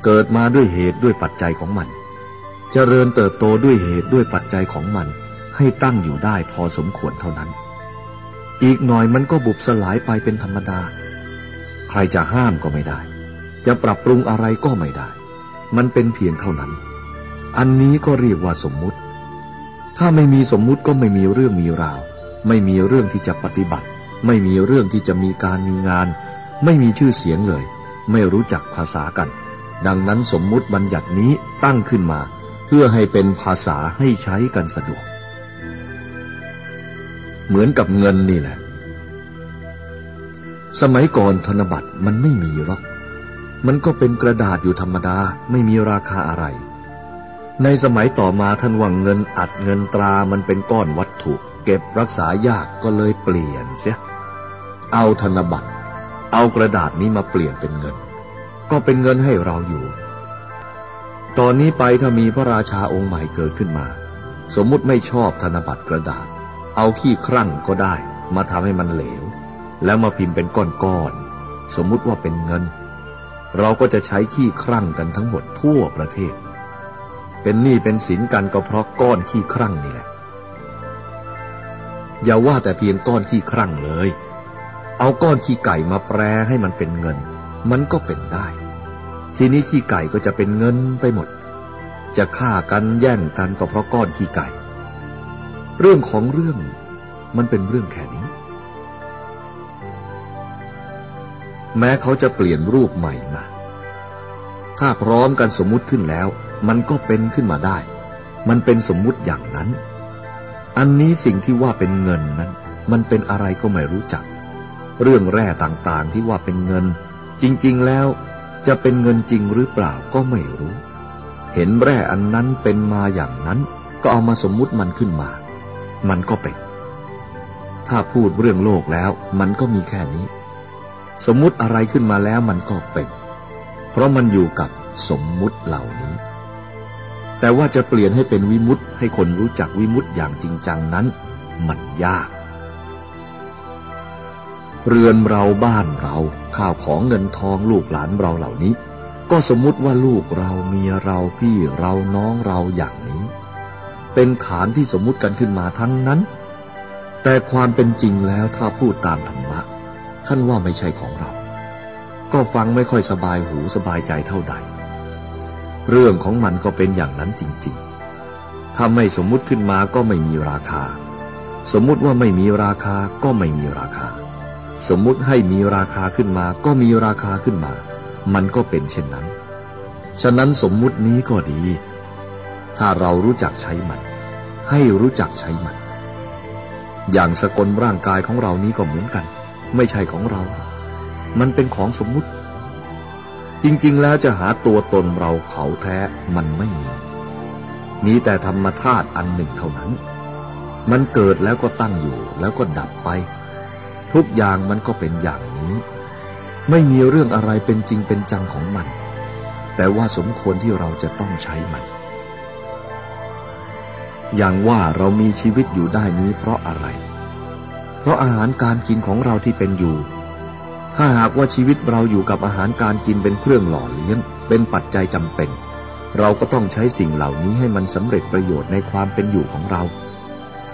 เกิดมาด้วยเหตุด้วยปัจจัยของมัน จเริญเติบโตด้วยเหตุด้วยปัจจัยของมัน ให้ตั้งอยู่ได้พอสมควรเท่านั้น อีกหน่อยมันก็บุบสลายไปเป็นธรรมดา ใครจะห้ามก็ไม่ได้ จะปรับปรุงอะไรก็ไม่ได้ มันเป็นเพียงเท่านั้น อันนี้ก็เรียกว่าสมมุติ ถ้าไม่มีสมมุติก็ไม่มีเรื่องมีราว ไม่มีเรื่องที่จะปฏิบัติ ไม่มีเรื่องที่จะมีการมีงาน ไม่มีชื่อเสียงเลย ไม่รู้จักภาษากัน ดังนั้นสมมุติบัญญัตินี้ตั้งขึ้นมา เพื่อให้เป็นภาษาให้ใช้กันสะดวก เหมือนกับเงินนี่แหละ สมัยก่อนธนบัตรมันไม่มีหรอก มันก็เป็นกระดาษอยู่ธรรมดาไม่มีราคาอะไร ในสมัยต่อมาท่านว่าเงินอัดเงินตรามันเป็นก้อนวัตถุ เก็บรักษายากก็เลยเปลี่ยนเสีย เอาธนบัตร เอากระดาษนี้มาเปลี่ยนเป็นเงิน ก็เป็นเงินให้เราอยู่ ตอนนี้ไปถ้ามีพระราชาองค์ใหม่เกิดขึ้นมา สมมุติไม่ชอบธนบัตรกระดาษ เอาขี้ครั่งก็ได้ มาทำให้มันเหลว แล้วมาพิมพ์เป็นก้อนๆสมมุติว่าเป็นเงิน เราก็จะใช้ขี้ครั่งกันทั้งหมดทั่วประเทศ เป็นหนี้เป็นสินกันก็เพราะก้อนขี้ครั่งนี่แหละ อย่าว่าแต่เพียงก้อนขี้ครั่งเลย เอาก้อนขี้ไก่มาแปรให้มันเป็นเงิน มันก็เป็นได้ ทีนี้ขี้ไก่ก็จะเป็นเงินไปหมด จะฆ่ากันแย่งกันก็เพราะก้อนขี้ไก่ เรื่องของเรื่องมันเป็นเรื่องแค่นี้ แม้เขาจะเปลี่ยนรูปใหม่มา ถ้าพร้อมกันสมมุติขึ้นแล้ว มันก็เป็นขึ้นมาได้ มันเป็นสมมุติอย่างนั้น อันนี้สิ่งที่ว่าเป็นเงินนั้น มันเป็นอะไรก็ไม่รู้จัก เรื่องแร่ต่างๆที่ว่าเป็นเงิน จริง ๆ แล้ว จะเป็นเงินจริงหรือเปล่าก็ไม่รู้ เห็นแร่อันนั้นเป็นมาอย่างนั้น ก็เอามาสมมุติมันขึ้นมา มันก็เป็น ถ้าพูดเรื่องโลกแล้วมันก็มีแค่นี้ สมมุติอะไรขึ้นมาแล้วมันก็เป็น เพราะมันอยู่กับสมมุติเหล่านี้ แต่ว่าจะเปลี่ยนให้เป็นวิมุตให้คนรู้จักวิมุตอย่างจริงจังนั้น มันยาก เรือนเราบ้านเรา ข้าวของเงินทองลูกหลานเราเหล่านี้ ก็สมมติว่าลูกเราเมียเราพี่เราน้องเราอย่างนี้ เป็นฐานที่สมมุติกันขึ้นมาทั้งนั้น แต่ความเป็นจริงแล้วถ้าพูดตามธรรมะ ท่านว่าไม่ใช่ของเรา ก็ฟังไม่ค่อยสบายหูสบายใจเท่าใด เรื่องของมันก็เป็นอย่างนั้นจริง ๆ ถ้าไม่สมมุติขึ้นมาก็ไม่มีราคา สมมุติว่าไม่มีราคาก็ไม่มีราคา สมมุติให้มีราคาขึ้นมา ก็มีราคาขึ้นมา มันก็เป็นเช่นนั้น ฉะนั้นสมมุตินี้ก็ดี ถ้าเรารู้จักใช้มัน ให้รู้จักใช้มัน อย่างสกลร่างกายของเรานี้ก็เหมือนกัน ไม่ใช่ของเรา มันเป็นของสมมุติ จริงๆแล้วจะหาตัวตนเราเขาแท้มันไม่มี มีแต่ธรรมธาตุอันหนึ่งเท่านั้น มันเกิดแล้วก็ตั้งอยู่แล้วก็ดับไป ทุกอย่างมันก็เป็นอย่างนี้ ไม่มีเรื่องอะไรเป็นจริงเป็นจังของมัน แต่ว่าสมควรที่เราจะต้องใช้มัน อย่างว่าเรามีชีวิตอยู่ได้นี้เพราะอะไร เพราะอาหารการกินของเราที่เป็นอยู่ ถ้าหากว่าชีวิตเราอยู่กับอาหารการกินเป็นเครื่องหล่อเลี้ยง เป็นปัจจัยจำเป็น เราก็ต้องใช้สิ่งเหล่านี้ให้มันสำเร็จประโยชน์ในความเป็นอยู่ของเรา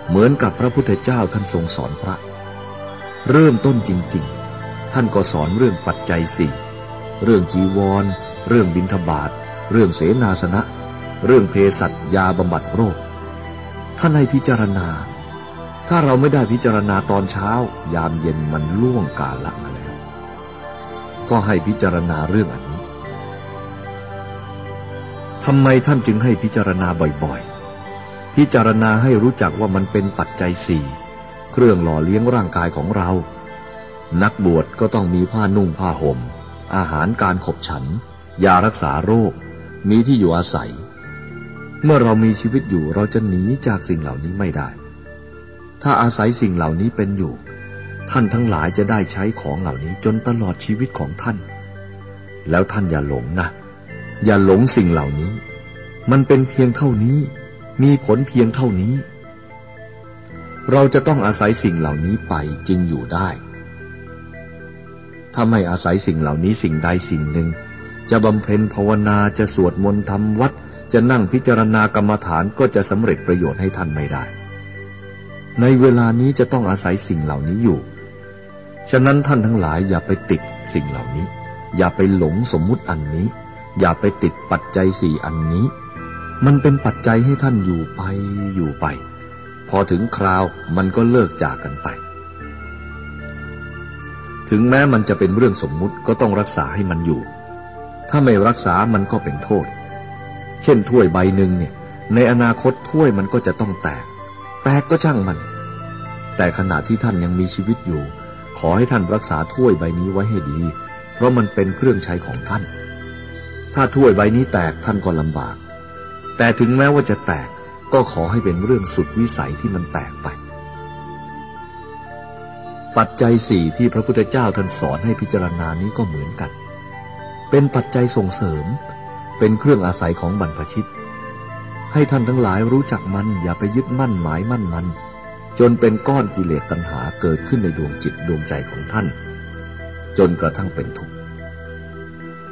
เหมือนกับพระพุทธเจ้าท่านทรงสอนพระ เริ่มต้นจริง ๆ ท่านก็สอนเรื่องปัจจัยสี่เรื่องจีวร เรื่องบิณฑบาตเรื่องเสนาสนะ เรื่องเภสัชยาบำบัดโรค ท่านให้พิจารณา ถ้าเราไม่ได้พิจารณาตอนเช้า ยามเย็นมันล่วงกาละมาแล้ว ก็ให้พิจารณาเรื่องอันนี้ทำไมท่านจึงให้พิจารณาบ่อยๆ พิจารณาให้รู้จักว่ามันเป็นปัจจัยสี่ เครื่องหล่อเลี้ยงร่างกายของเรา นักบวชก็ต้องมีผ้านุ่งผ้าหม่ม อาหารการขบฉัน ยารักษาโรค มีที่อยู่อาศัย เมื่อเรามีชีวิตอยู่เราจะหนีจากสิ่งเหล่านี้ไม่ได้ ถ้าอาศัยสิ่งเหล่านี้เป็นอยู่ ท่านทั้งหลายจะได้ใช้ของเหล่านี้จนตลอดชีวิตของท่าน แล้วท่านอย่าหลงนะ อย่าหลงสิ่งเหล่านี้ มันเป็นเพียงเท่านี้ มีผลเพียงเท่านี้ เราจะต้องอาศัยสิ่งเหล่านี้ไปจึงอยู่ได้ ถ้าไม่อาศัยสิ่งเหล่านี้สิ่งใดสิ่งหนึ่ง จะบำเพ็ญภาวนาจะสวดมนต์ทำวัด จะนั่งพิจารณากรรมฐานก็จะสำเร็จประโยชน์ให้ท่านไม่ได้ ในเวลานี้จะต้องอาศัยสิ่งเหล่านี้อยู่ ฉะนั้นท่านทั้งหลายอย่าไปติดสิ่งเหล่านี้ อย่าไปหลงสมมุติอันนี้ อย่าไปติดปัจจัยสี่อันนี้ มันเป็นปัจจัยให้ท่านอยู่ไปอยู่ไป พอถึงคราวมันก็เลิกจากกันไป ถึงแม้มันจะเป็นเรื่องสมมุติก็ต้องรักษาให้มันอยู่ ถ้าไม่รักษามันก็เป็นโทษ เช่นถ้วยใบหนึ่งเนี่ย ในอนาคตถ้วยมันก็จะต้องแตก แตกก็ช่างมัน แต่ขณะที่ท่านยังมีชีวิตอยู่ ขอให้ท่านรักษาถ้วยใบนี้ไว้ให้ดี เพราะมันเป็นเครื่องใช้ของท่าน ถ้าถ้วยใบนี้แตกท่านก็ลำบาก แต่ถึงแม้ว่าจะแตก ก็ขอให้เป็นเรื่องสุดวิสัยที่มันแตกไป ปัจจัยสี่ที่พระพุทธเจ้าท่านสอนให้พิจารณานี้ก็เหมือนกัน เป็นปัจจัยส่งเสริม เป็นเครื่องอาศัยของบรรพชิต ให้ท่านทั้งหลายรู้จักมันอย่าไปยึดมั่นหมายมั่นมัน จนเป็นก้อนกิเลสตัณหาเกิดขึ้นในดวงจิตดวงใจของท่าน จนกระทั่งเป็นทุกข์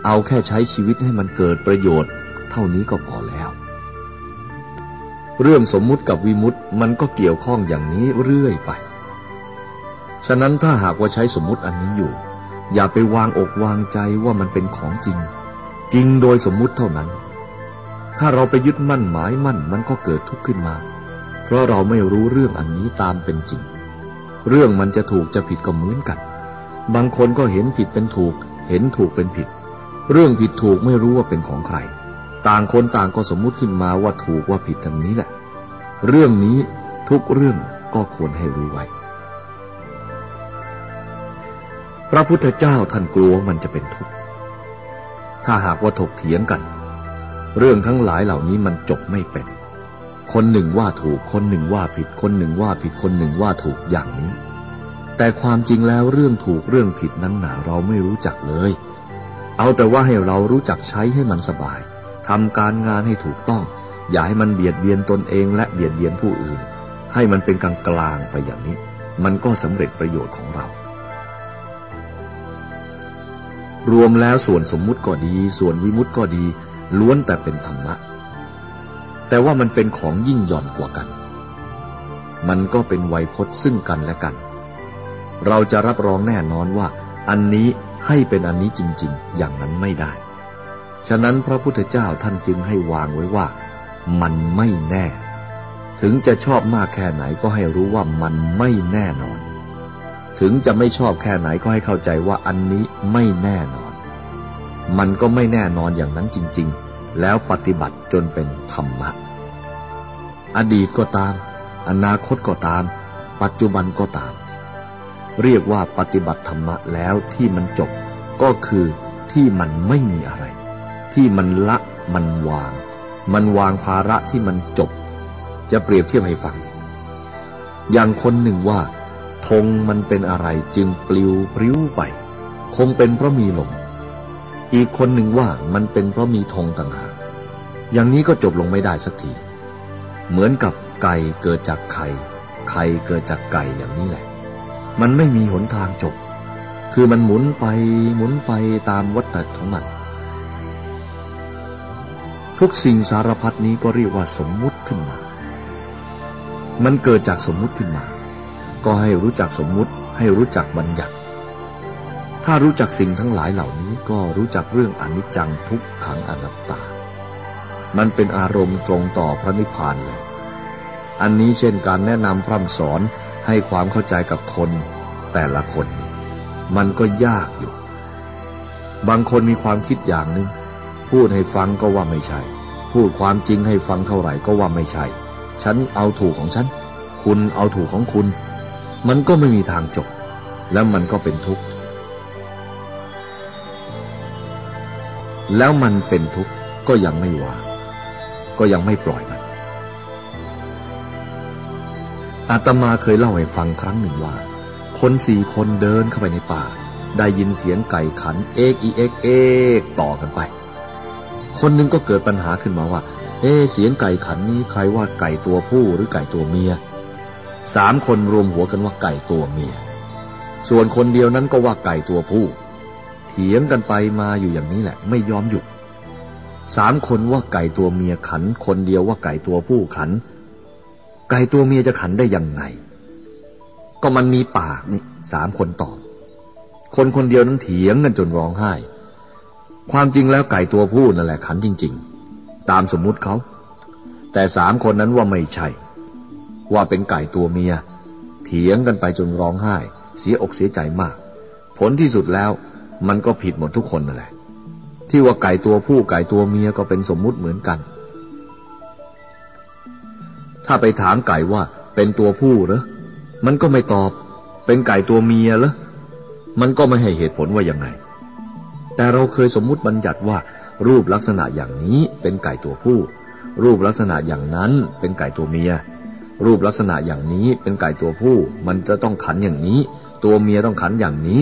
เอาแค่ใช้ชีวิตให้มันเกิดประโยชน์ เท่านี้ก็พอแล้ว เรื่องสมมุติกับวิมุติมันก็เกี่ยวข้องอย่างนี้เรื่อยไป ฉะนั้นถ้าหากว่าใช้สมมุติอันนี้อยู่ อย่าไปวางอกวางใจว่ามันเป็นของจริง จริงโดยสมมุติเท่านั้น ถ้าเราไปยึดมั่นหมายมั่นมันก็เกิดทุกข์ขึ้นมา เพราะเราไม่รู้เรื่องอันนี้ตามเป็นจริง เรื่องมันจะถูกจะผิดก็เหมือนกัน บางคนก็เห็นผิดเป็นถูก เห็นถูกเป็นผิด เรื่องผิดถูกไม่รู้ว่าเป็นของใคร ต่างคนต่างก็สมมุติขึ้นมาว่าถูกว่าผิดทางนี้แหละ เรื่องนี้ทุกเรื่องก็ควรให้รู้ไว้ พระพุทธเจ้าท่านกลัวมันจะเป็นทุกข์ ถ้าหากว่าถกเถียงกัน เรื่องทั้งหลายเหล่านี้มันจบไม่เป็น คนหนึ่งว่าถูก คนหนึ่งว่าผิด คนหนึ่งว่าผิด คนหนึ่งว่าถูกอย่างนี้ แต่ความจริงแล้วเรื่องถูกเรื่องผิดนั้นหนาเราไม่รู้จักเลย เอาแต่ว่าให้เรารู้จักใช้ให้มันสบาย ทำการงานให้ถูกต้อง อย่าให้มันเบียดเบียนตนเองและเบียดเบียนผู้อื่น ให้มันเป็นกลางกลางไปอย่างนี้ มันก็สำเร็จประโยชน์ของเรา รวมแล้วส่วนสมมุติก็ดี ส่วนวิมุติก็ดี ล้วนแต่เป็นธรรมะ แต่ว่ามันเป็นของยิ่งหย่อนกว่ากัน มันก็เป็นไวยพจน์ซึ่งกันและกัน เราจะรับรองแน่นอนว่า อันนี้ให้เป็นอันนี้จริง ๆ อย่างนั้นไม่ได้ ฉะนั้นพระพุทธเจ้าท่านจึงให้วางไว้ว่า มันไม่แน่ ถึงจะชอบมากแค่ไหนก็ให้รู้ว่ามันไม่แน่นอน ถึงจะไม่ชอบแค่ไหนก็ให้เข้าใจว่าอันนี้ไม่แน่นอน มันก็ไม่แน่นอนอย่างนั้นจริง ๆ แล้วปฏิบัติจนเป็นธรรมะ อดีตก็ตาม อนาคตก็ตาม ปัจจุบันก็ตาม เรียกว่าปฏิบัติธรรมะแล้วที่มันจบก็คือที่มันไม่มีอะไร ที่มันละมันวาง มันวางภาระที่มันจบ จะเปรียบเทียบให้ฟัง อย่างคนหนึ่งว่าธงมันเป็นอะไรจึงปลิวพริ้วไป คงเป็นเพราะมีลมอีกคนหนึ่งว่ามันเป็นเพราะมีธงต่างหากอย่างนี้ก็จบลงไม่ได้สักที เหมือนกับไก่เกิดจากไข่ ไข่เกิดจากไก่อย่างนี้แหละ มันไม่มีหนทางจบ คือมันหมุนไปหมุนไปตามวัฏฏะของมัน ทุกสิ่งสารพัดนี้ก็เรียกว่าสมมุติขึ้นมา มันเกิดจากสมมุติขึ้นมา ก็ให้รู้จักสมมุติให้รู้จักบัญญัติ ถ้ารู้จักสิ่งทั้งหลายเหล่านี้ก็รู้จักเรื่องอนิจจังทุกขังอนัตตา มันเป็นอารมณ์ตรงต่อพระนิพพานเลย อันนี้เช่นการแนะนำพร่ำสอนให้ความเข้าใจกับคน แต่ละคน มันก็ยากอยู่ บางคนมีความคิดอย่างหนึ่ง พูดให้ฟังก็ว่าไม่ใช่ พูดความจริงให้ฟังเท่าไหร่ก็ว่าไม่ใช่ ฉันเอาถูกของฉัน คุณเอาถูกของคุณ มันก็ไม่มีทางจบ แล้วมันก็เป็นทุกข์ แล้วมันเป็นทุกข์ก็ยังไม่วาง ก็ยังไม่ปล่อยมัน อาตมาเคยเล่าให้ฟังครั้งหนึ่งว่า คนสี่คนเดินเข้าไปในป่าได้ยินเสียงไก่ขันเอกอีเอกเอกต่อกันไป คนหนึ่งก็เกิดปัญหาขึ้นมาว่า เอ๊เสียงไก่ขันนี้ใครว่าไก่ตัวผู้หรือไก่ตัวเมีย สามคนรวมหัวกันว่าไก่ตัวเมีย ส่วนคนเดียวนั้นก็ว่าไก่ตัวผู้เถียงกันไปมาอยู่อย่างนี้แหละ ไม่ยอมหยุด สามคนว่าไก่ตัวเมียขัน คนเดียวว่าไก่ตัวผู้ขัน ไก่ตัวเมียจะขันได้ยังไง ก็มันมีปากนี่สามคนตอบ คนคนเดียวนั้นเถียงกันจนร้องไห้ ความจริงแล้วไก่ตัวผู้นั่นแหละขันจริง ๆ ตามสมมุติเขา แต่สามคนนั้นว่าไม่ใช่ ว่าเป็นไก่ตัวเมีย เถียงกันไปจนร้องไห้ เสียอกเสียใจมาก ผลที่สุดแล้ว มันก็ผิดหมดทุกคนนั่นแหละ ที่ว่าไก่ตัวผู้ไก่ตัวเมียก็เป็นสมมุติเหมือนกัน ถ้าไปถามไก่ว่าเป็นตัวผู้เหรอ มันก็ไม่ตอบ เป็นไก่ตัวเมียเหรอ มันก็ไม่ให้เหตุผลว่ายังไง แต่เราเคยสมมุติบัญญัติว่า รูปลักษณะอย่างนี้เป็นไก่ตัวผู้ รูปลักษณะอย่างนั้นเป็นไก่ตัวเมีย รูปลักษณะอย่างนี้เป็นไก่ตัวผู้ มันจะต้องขันอย่างนี้ ตัวเมียต้องขันอย่างนี้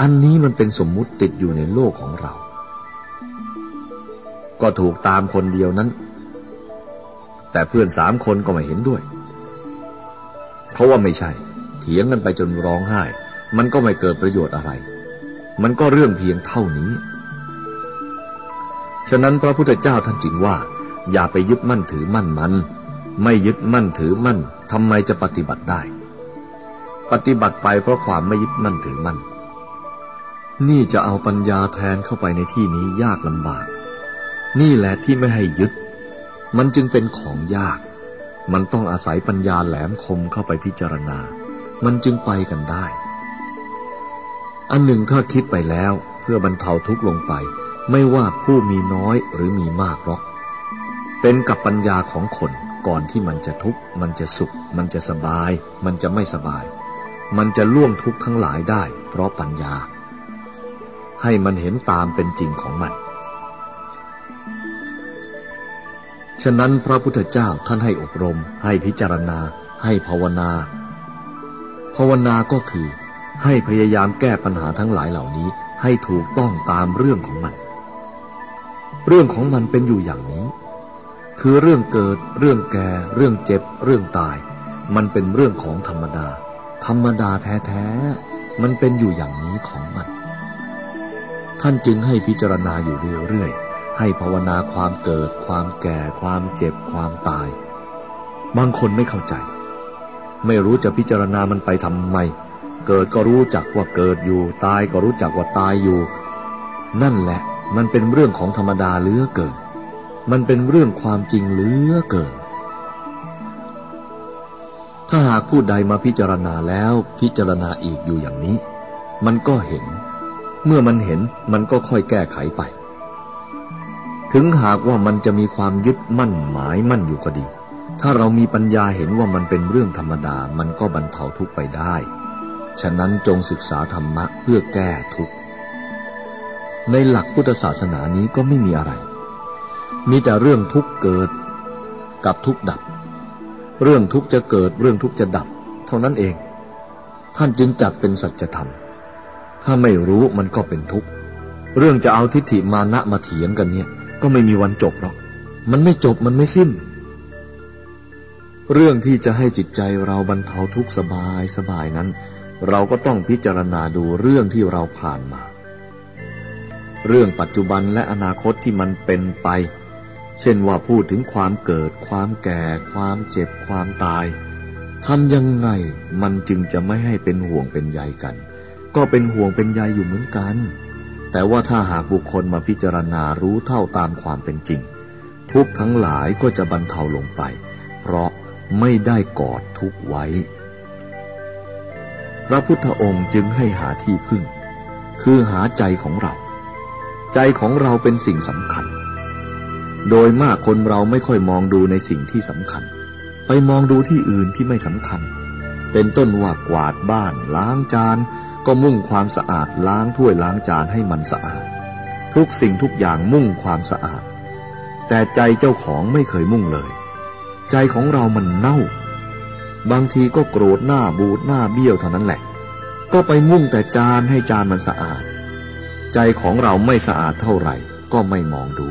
อันนี้มันเป็นสมมุติติดอยู่ในโลกของเรา ก็ถูกตามคนเดียวนั้น แต่เพื่อนสามคนก็ไม่เห็นด้วยเขาว่าไม่ใช่ เถียงกันไปจนร้องไห้ มันก็ไม่เกิดประโยชน์อะไร มันก็เรื่องเพียงเท่านี้ ฉะนั้นพระพุทธเจ้าท่านจึงว่า อย่าไปยึดมั่นถือมั่นมัน ไม่ยึดมั่นถือมั่นทำไมจะปฏิบัติได้ ปฏิบัติไปเพราะความไม่ยึดมั่นถือมั่น นี่จะเอาปัญญาแทนเข้าไปในที่นี้ยากลำบาก นี่แหละที่ไม่ให้ยึด มันจึงเป็นของยาก มันต้องอาศัยปัญญาแหลมคมเข้าไปพิจารณา มันจึงไปกันได้ อันหนึ่งถ้าคิดไปแล้วเพื่อบรรเทาทุกข์ลงไป ไม่ว่าผู้มีน้อยหรือมีมากหรอก เป็นกับปัญญาของคนก่อนที่มันจะทุกข์ มันจะสุข มันจะสบาย มันจะไม่สบาย มันจะล่วงทุกข์ทั้งหลายได้ เพราะปัญญา ให้มันเห็นตามเป็นจริงของมัน ฉะนั้นพระพุทธเจ้าท่านให้อบรม ให้พิจารณา ให้ภาวนา ภาวนาก็คือ ให้พยายามแก้ปัญหาทั้งหลายเหล่านี้ให้ถูกต้องตามเรื่องของมัน เรื่องของมันเป็นอยู่อย่างนี้ คือเรื่องเกิด เรื่องแก่ เรื่องเจ็บ เรื่องตาย มันเป็นเรื่องของธรรมดา ธรรมดาแท้ๆ มันเป็นอยู่อย่างนี้ของมัน ท่านจึงให้พิจารณาอยู่เรื่อยๆ ให้ภาวนาความเกิด ความแก่ ความเจ็บ ความตาย บางคนไม่เข้าใจ ไม่รู้จะพิจารณามันไปทำไม เกิดก็รู้จักว่าเกิดอยู่ ตายก็รู้จักว่าตายอยู่ นั่นแหละ มันเป็นเรื่องของธรรมดาเลือเกิน มันเป็นเรื่องความจริงเหลือเกิน ถ้าหากผู้ใดมาพิจารณาแล้วพิจารณาอีกอยู่อย่างนี้ มันก็เห็น เมื่อมันเห็นมันก็ค่อยแก้ไขไป ถึงหากว่ามันจะมีความยึดมั่นหมายมั่นอยู่ก็ดี ถ้าเรามีปัญญาเห็นว่ามันเป็นเรื่องธรรมดา มันก็บรรเทาทุกข์ไปได้ ฉะนั้นจงศึกษาธรรมะเพื่อแก้ทุกข์ ในหลักพุทธศาสนานี้ก็ไม่มีอะไร มีแต่เรื่องทุกข์เกิดกับทุกข์ดับ เรื่องทุกข์จะเกิดเรื่องทุกข์จะดับ เท่านั้นเอง ท่านจึงจัดเป็นสัจธรรม ถ้าไม่รู้มันก็เป็นทุกข์ เรื่องจะเอาทิฏฐิมานะมาเถียงกันเนี่ย ก็ไม่มีวันจบหรอก มันไม่จบมันไม่สิ้นเรื่องที่จะให้จิตใจเราบรรเทาทุกข์สบายสบายนั้น เราก็ต้องพิจารณาดูเรื่องที่เราผ่านมา เรื่องปัจจุบันและอนาคตที่มันเป็นไป เช่นว่าพูดถึงความเกิด ความแก่ ความเจ็บ ความตายทำยังไงมันจึงจะไม่ให้เป็นห่วงเป็นใยกัน ก็เป็นห่วงเป็นใยอยู่เหมือนกัน แต่ว่าถ้าหากบุคคลมาพิจารณารู้เท่าตามความเป็นจริง ทุกทั้งหลายก็จะบรรเทาลงไป เพราะไม่ได้กอดทุกไว้ ระพุทธองค์จึงให้หาที่พึ่ง คือหาใจของเรา ใจของเราเป็นสิ่งสำคัญ โดยมากคนเราไม่ค่อยมองดูในสิ่งที่สำคัญ ไปมองดูที่อื่นที่ไม่สำคัญ เป็นต้นว่ากวาดบ้าน ล้างจาน ก็มุ่งความสะอาดล้างถ้วยล้างจานให้มันสะอาด ทุกสิ่งทุกอย่างมุ่งความสะอาด แต่ใจเจ้าของไม่เคยมุ่งเลย ใจของเรามันเน่า บางทีก็โกรธหน้าบูดหน้าเบี้ยวเท่านั้นแหละ ก็ไปมุ่งแต่จานให้จานมันสะอาด ใจของเราไม่สะอาดเท่าไหร่ก็ไม่มองดู